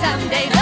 someday.